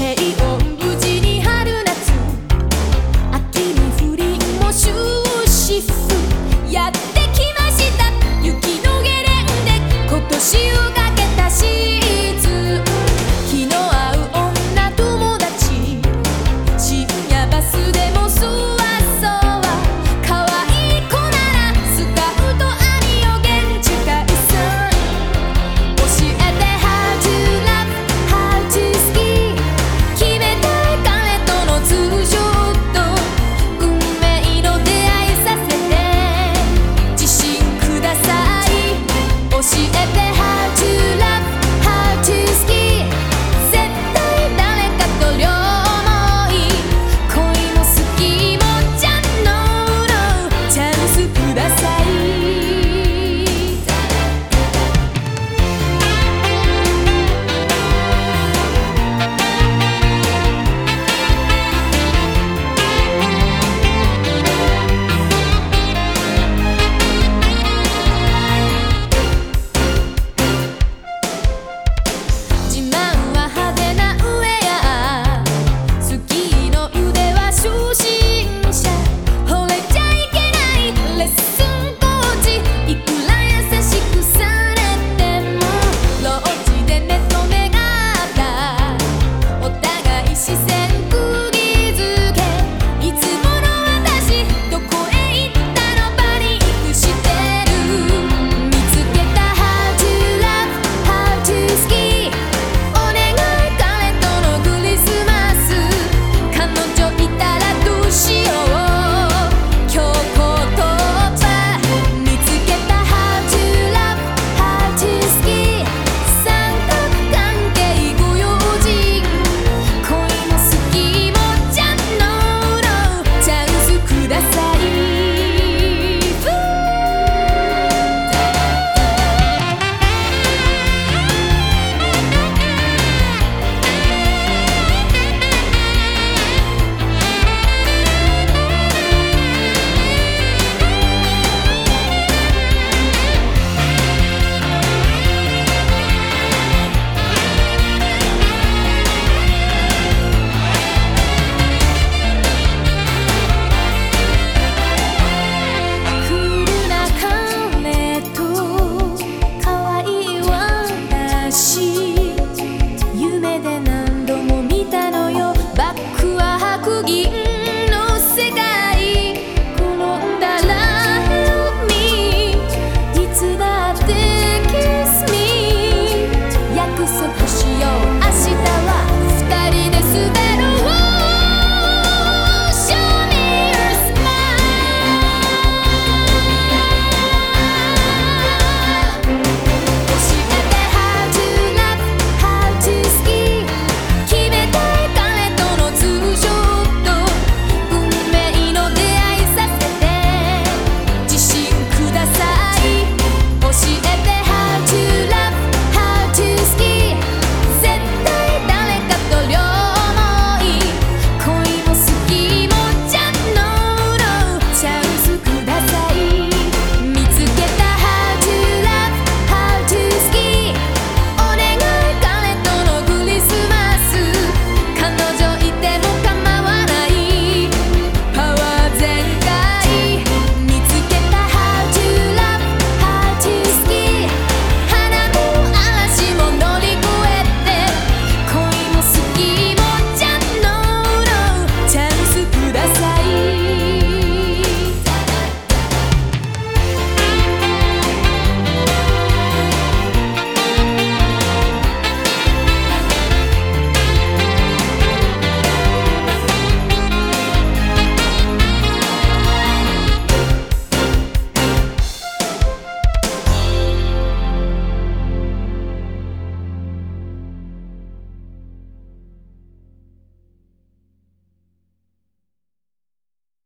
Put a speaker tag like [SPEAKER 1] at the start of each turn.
[SPEAKER 1] Hey. Oh.